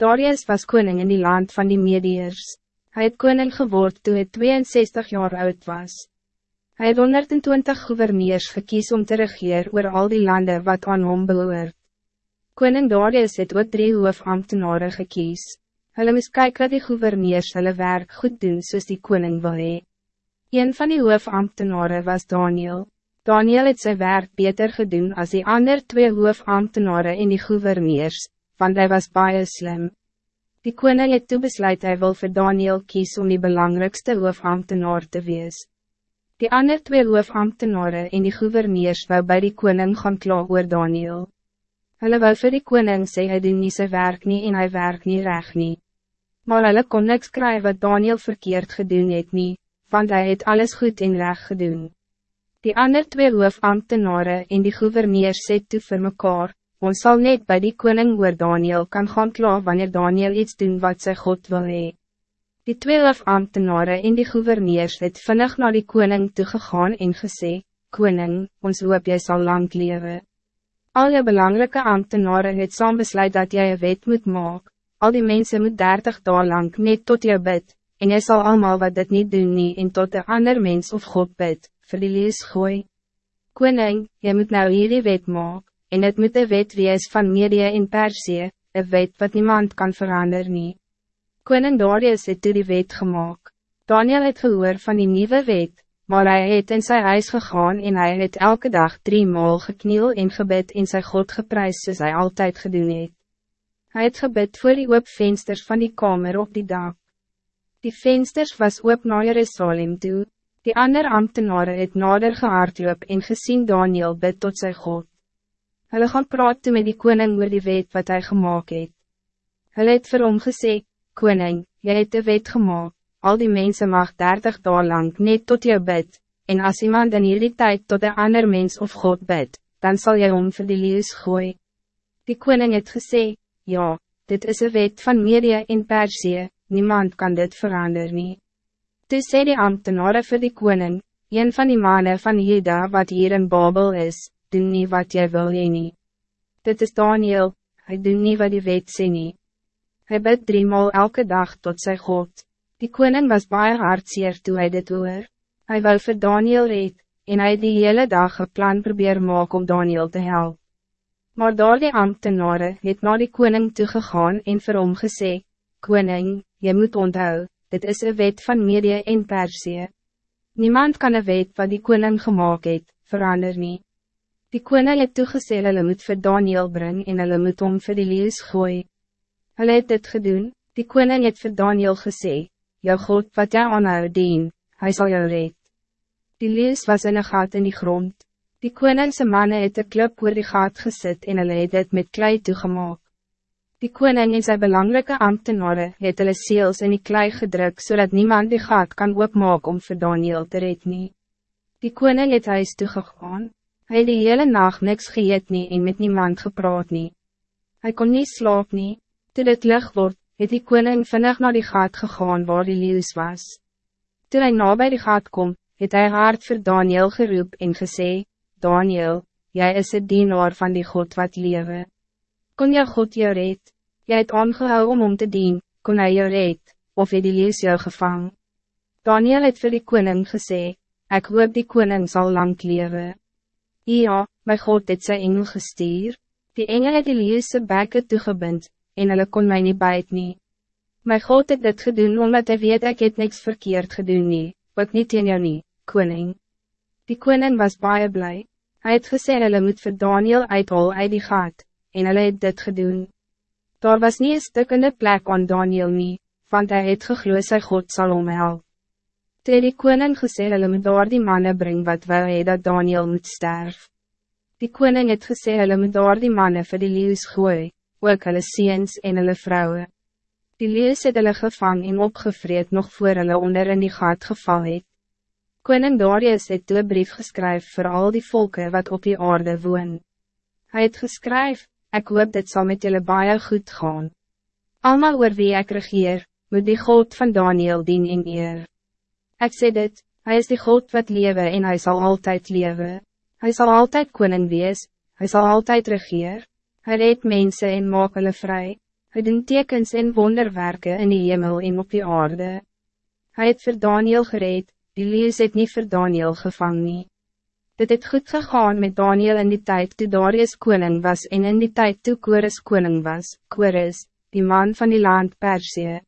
Darius was koning in die land van die Mediërs. Hij het koning geword toen hij 62 jaar oud was. Hij het 120 gouverneurs gekies om te regeer oor al die landen wat aan hom behoort. Koning Darius het ook drie hoofambtenaren gekies. Hulle moes kyk dat die gouverneurs hulle werk goed doen soos die koning wil hee. Een van die hoofambtenaren was Daniel. Daniel het zijn werk beter gedaan als die ander twee hoofambtenaren in die gouverneurs, want hij was baie slim. Die koning het toe besluit hy wil vir Daniel kies om die belangrijkste hoofambtenaar te wees. Die ander twee hoofambtenaren in die gouverneurs wou bij die koning gaan klaar oor Daniel. Hulle wou vir die koning sê hy doen nie sy werk nie en hy werk nie reg nie. Maar hulle kon niks kry wat Daniel verkeerd gedoen het nie, want hij het alles goed en reg gedoen. Die ander twee hoofambtenaren in die gouverneurs sê toe vir mekaar, ons zal net bij die koning oor Daniel kan gaan klaar wanneer Daniel iets doen wat sy God wil hee. Die twee ambtenaren in die gouverneurs het vinnig naar die koning toegegaan en gesê, Koning, ons hoop jy sal lang leven. Al je belangrijke ambtenaren het saam besluit dat jij een wet moet maken. Al die mensen moet dertig dagen lang net tot jou bid, en jy zal allemaal wat dit niet doen nie en tot een ander mens of God bid, vir die lees gooi. Koning, jy moet nou hierdie wet maak, en het moet een wet wees van Medië en Persie, een wet wat niemand kan veranderen. nie. Koning Darius het toe die wet gemaakt. Daniel het gehoor van die nieuwe wet, maar hij het in zijn huis gegaan en hij het elke dag drie maal gekniel en gebed in zijn God geprys soos hy altijd gedoen het. Hy het gebed voor die oop vensters van die kamer op die dak. Die vensters was oop na Jerusalem toe, die ander ambtenaren het nader gehardloop en gezien Daniel bid tot zijn God. Hulle gaan praat met die koning oor die wet wat hij gemaakt het. Hulle het vir hom gesê, Koning, jy het de wet gemaakt, al die mensen mag dertig dagen lang net tot jou bid, en als iemand in hierdie tijd tot een ander mens of God bid, dan zal jy hom vir die lees gooi. Die koning het gesê, ja, dit is een wet van Media in Persie, niemand kan dit veranderen. nie. Toe sê die ambtenaren vir die koning, een van die mannen van Juda wat hier in Babel is, doen niet wat jij wil jy nie. Dit is Daniel, hij doet niet wat die wet sê nie. Hy bid driemaal elke dag tot zijn God. Die koning was baie hartseer toe hy dit hoor. Hy wou vir Daniel red, en hy die hele dag een plan probeer maak om Daniel te helpen. Maar daar die ambtenare het na die koning toegegaan en vir hom gesê, Koning, je moet onthou, dit is een wet van Media en Persie. Niemand kan een wet wat die koning gemaakt het, verander niet. Die koning het toegesê hulle moet vir Daniel bring en hulle moet om vir die lees gooi. Hulle het dit gedoen, die koning het vir Daniel gesê, Jou God wat jy aanhou dien, hy sal jou red. Die lees was in een gat in die grond. Die koningse manne het een klip oor die gat gesit en hulle het dit met klei toegemaak. Die koning en sy belangrijke ambtenaren het hulle seels in die klei gedruk zodat niemand die gat kan oopmaak om vir Daniel te red nie. Die koning het huis toegegaan. Hij het die hele nacht niks geëet nie en met niemand gepraat nie. Hy kon niet slaap nie. Toe dit lig word, het die koning vinnig naar die gat gegaan waar die leeuws was. Toe hy na by die gat kom, het hy hard voor Daniel geroep en gesê, Daniel, jij is het dienaar van die God wat lewe. Kon jou God jou red? Jy het aangehou om om te dien, kon hij jou red, of het die leeuws jou gevang? Daniel het vir die koning gesê, ik hoop die koning zal lang leven. Ja, my God het sy engel gestuur, die engel het die leese bekke toegebind, en hulle kon my nie byt nie. My God het dit gedoen omdat hy weet ek het niks verkeerd gedoen nie, wat niet in jou nie, koning. Die koning was baie blij. Hij het gesê hulle moet vir Daniel uithol uit die gat, en hulle het dit gedoen. Daar was niet een stukkende plek aan Daniel nie, want hij het gegloos sy God sal omhelp. Toe die koning gesê hulle moet daar die manne bring wat wou hee dat Daniel moet sterf. Die koning het gesê hulle moet daar die manne vir die leeuws gooi, ook hulle seens en hulle vrouwen. Die leeuws het hulle gevang en opgevreed nog voor hulle onder in die gat geval het. Koning Darius het toe brief geskryf voor al die volken wat op die aarde woon. Hij het geskryf, ik hoop dit zal met jullie baie goed gaan. Almal oor wie ek regeer, moet die God van Daniel dien in eer. Ik zeg dit, hij is de God wat lewe en hij zal altijd leven. Hij zal altijd koning wees, hij zal altijd regeer. Hij reed mensen en maak hulle vry. Hij doen tekens en wonderwerken in die hemel en op die aarde. Hij het voor Daniel gereed, die lees het niet voor Daniel gevangen. nie. Dit het goed gegaan met Daniel in die tijd toe Darius koning was en in die tijd toe Kores koning was, Kores, die man van die land Persie.